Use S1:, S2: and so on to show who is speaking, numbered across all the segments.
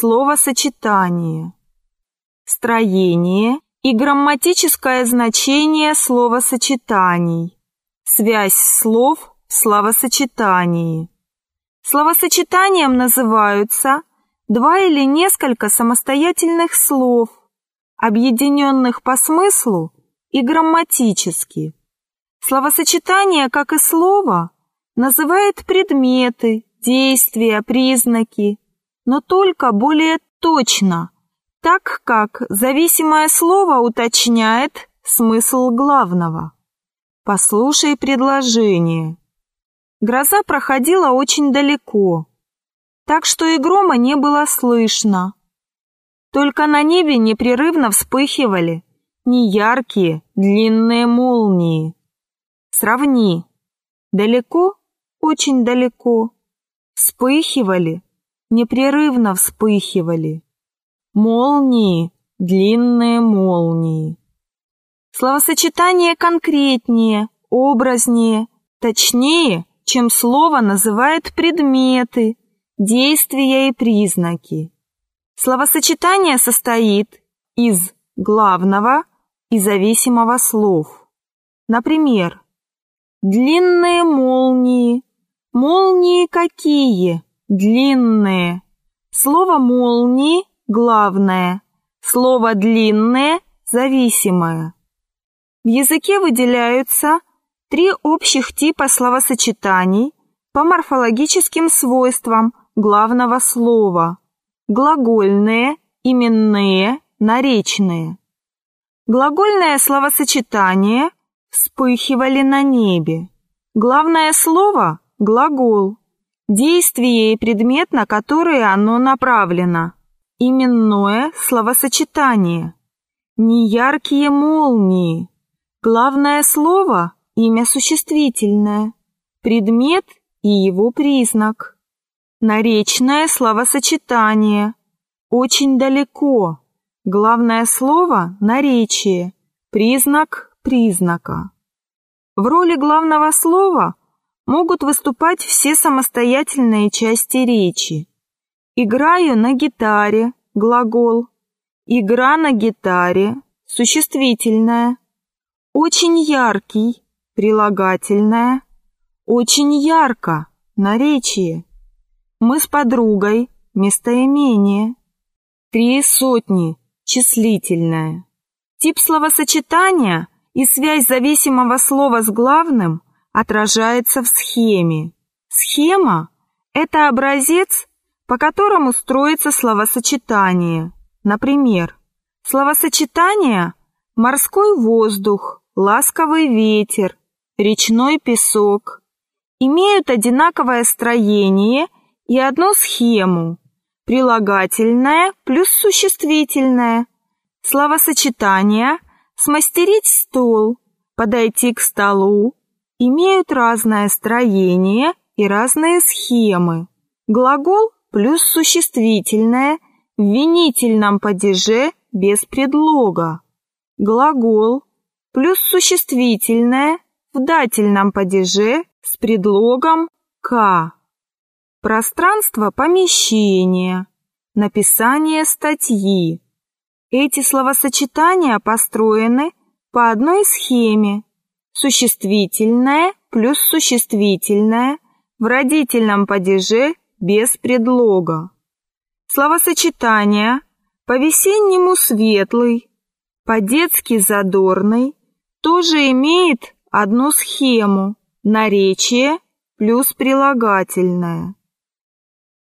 S1: словосочетание. Строение и грамматическое значение словосочетаний. Связь слов в словосочетании. Словосочетанием называются два или несколько самостоятельных слов, объединенных по смыслу и грамматически. Словосочетание, как и слово, называет предметы, действия, признаки, но только более точно, так как зависимое слово уточняет смысл главного. Послушай предложение. Гроза проходила очень далеко, так что и грома не было слышно. Только на небе непрерывно вспыхивали неяркие длинные молнии. Сравни. Далеко, очень далеко. Вспыхивали, непрерывно вспыхивали. Молнии, длинные молнии. Словосочетание конкретнее, образнее, точнее, чем слово называет предметы, действия и признаки. Словосочетание состоит из главного и зависимого слов. Например, длинные молнии. Молнии какие? Длинные. Слово «молнии» – главное. Слово «длинное» – зависимое. В языке выделяются три общих типа словосочетаний по морфологическим свойствам главного слова – глагольные, именные, наречные. Глагольное словосочетание вспыхивали на небе. Главное слово – глагол. Действие и предмет, на которые оно направлено. Именное словосочетание. Неяркие молнии. Главное слово – имя существительное. Предмет и его признак. Наречное словосочетание. Очень далеко. Главное слово – наречие. Признак признака. В роли главного слова могут выступать все самостоятельные части речи. Играю на гитаре – глагол. Игра на гитаре – существительное. Очень яркий – прилагательное. Очень ярко – наречие. Мы с подругой – местоимение. Три сотни – числительное. Тип словосочетания и связь зависимого слова с главным – отражается в схеме. Схема – это образец, по которому строится словосочетание. Например, словосочетание «морской воздух», «ласковый ветер», «речной песок» имеют одинаковое строение и одну схему – прилагательное плюс существительное. Словосочетание «смастерить стол», «подойти к столу», имеют разное строение и разные схемы. Глагол плюс существительное в винительном падеже без предлога. Глагол плюс существительное в дательном падеже с предлогом «к». Пространство помещения. Написание статьи. Эти словосочетания построены по одной схеме существительное плюс существительное в родительном падеже без предлога. Словосочетание по-весеннему светлый, по-детски задорный тоже имеет одну схему – наречие плюс прилагательное.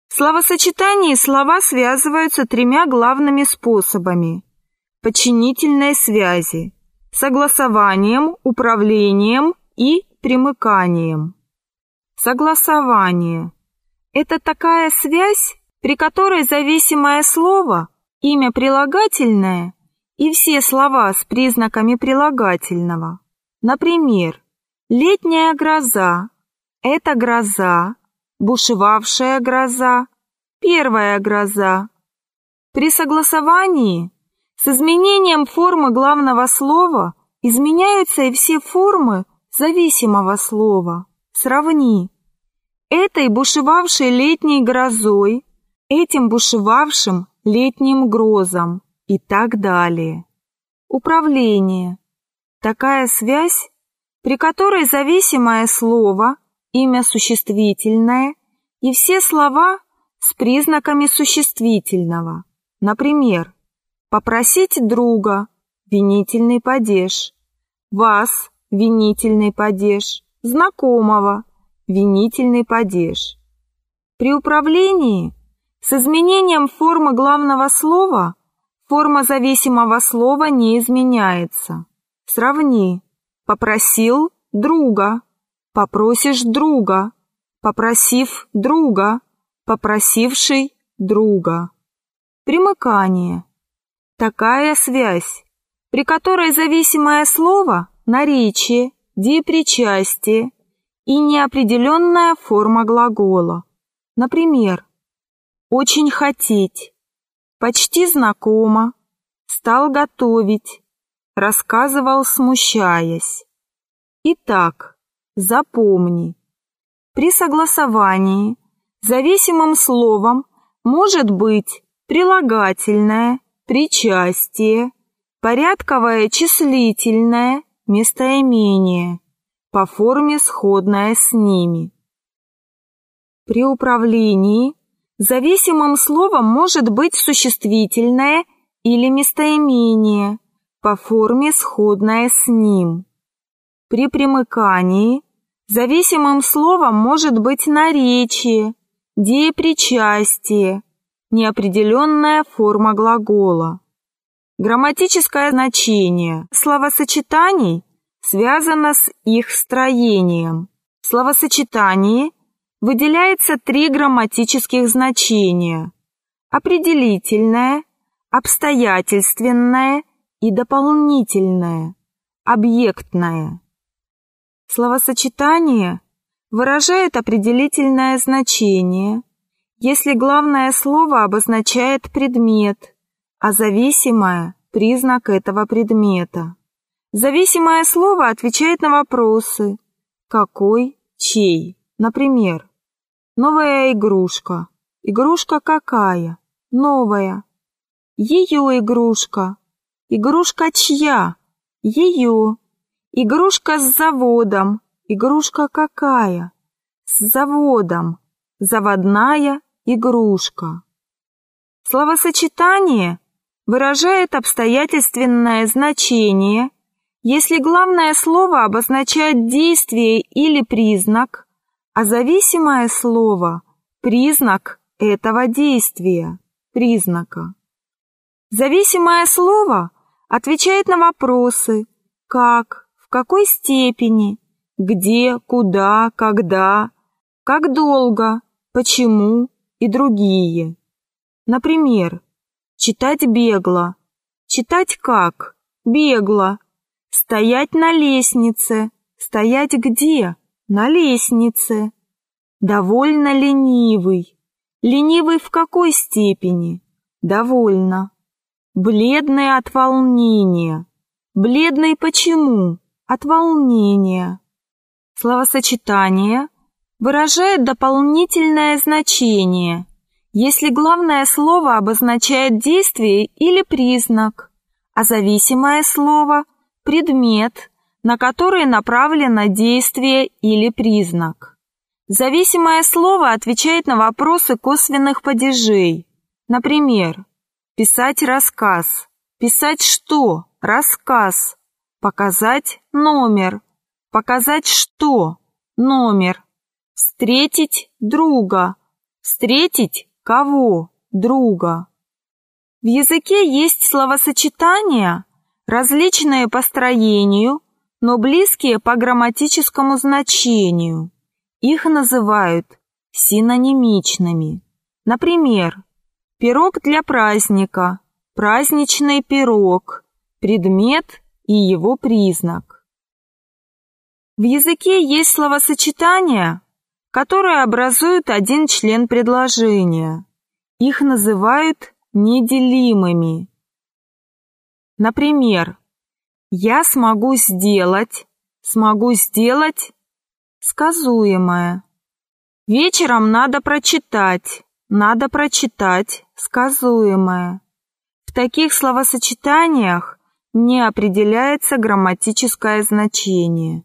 S1: В словосочетании слова связываются тремя главными способами – подчинительной связи – согласованием, управлением и примыканием. Согласование – это такая связь, при которой зависимое слово, имя прилагательное и все слова с признаками прилагательного. Например, летняя гроза – это гроза, бушевавшая гроза, первая гроза. При согласовании с изменением формы главного слова изменяются и все формы зависимого слова. Сравни. Этой бушевавшей летней грозой этим бушевавшим летним грозам и так далее. Управление. Такая связь, при которой зависимое слово, имя существительное и все слова с признаками существительного. Например, попросить друга, винительный падеж, вас, винительный падеж, знакомого, винительный падеж. При управлении с изменением формы главного слова форма зависимого слова не изменяется. Сравни. Попросил друга, попросишь друга, попросив друга, попросивший друга. Примыкание. Такая связь, при которой зависимое слово, наречие, депричастие и неопределенная форма глагола. Например, очень хотеть, почти знакомо, стал готовить, рассказывал, смущаясь. Итак, запомни, при согласовании зависимым словом может быть прилагательное, причастие, порядковое числительное, местоимение, по форме сходное с ними. При управлении зависимым словом может быть существительное или местоимение, по форме сходное с ним. При примыкании зависимым словом может быть наречие, деепричастие, неопределенная форма глагола. Грамматическое значение словосочетаний связано с их строением. В словосочетании выделяется три грамматических значения – определительное, обстоятельственное и дополнительное, объектное. Словосочетание выражает определительное значение, если главное слово обозначает предмет, а зависимое – признак этого предмета. Зависимое слово отвечает на вопросы «какой», «чей». Например, Новая игрушка. Игрушка какая? Новая. Ее игрушка. Игрушка чья? Ее. Игрушка с заводом. Игрушка какая? С заводом. Заводная игрушка. Словосочетание выражает обстоятельственное значение, если главное слово обозначает действие или признак, а зависимое слово – признак этого действия, признака. Зависимое слово отвечает на вопросы «как», «в какой степени», «где», «куда», «когда», «как долго», «почему» и другие. Например, читать бегло, читать как, бегло, стоять на лестнице, стоять где, на лестнице. Довольно ленивый. Ленивый в какой степени? Довольно. Бледный от волнения. Бледный почему? От волнения. Словосочетание выражает дополнительное значение, если главное слово обозначает действие или признак, а зависимое слово – предмет – на которые направлено действие или признак. Зависимое слово отвечает на вопросы косвенных падежей. Например, писать рассказ, писать что, рассказ, показать номер, показать что, номер, встретить друга, встретить кого, друга. В языке есть словосочетания, различные по строению, но близкие по грамматическому значению. Их называют синонимичными. Например, пирог для праздника, праздничный пирог, предмет и его признак. В языке есть словосочетания, которые образуют один член предложения. Их называют неделимыми. Например, я смогу сделать, смогу сделать сказуемое. Вечером надо прочитать, надо прочитать сказуемое. В таких словосочетаниях не определяется грамматическое значение.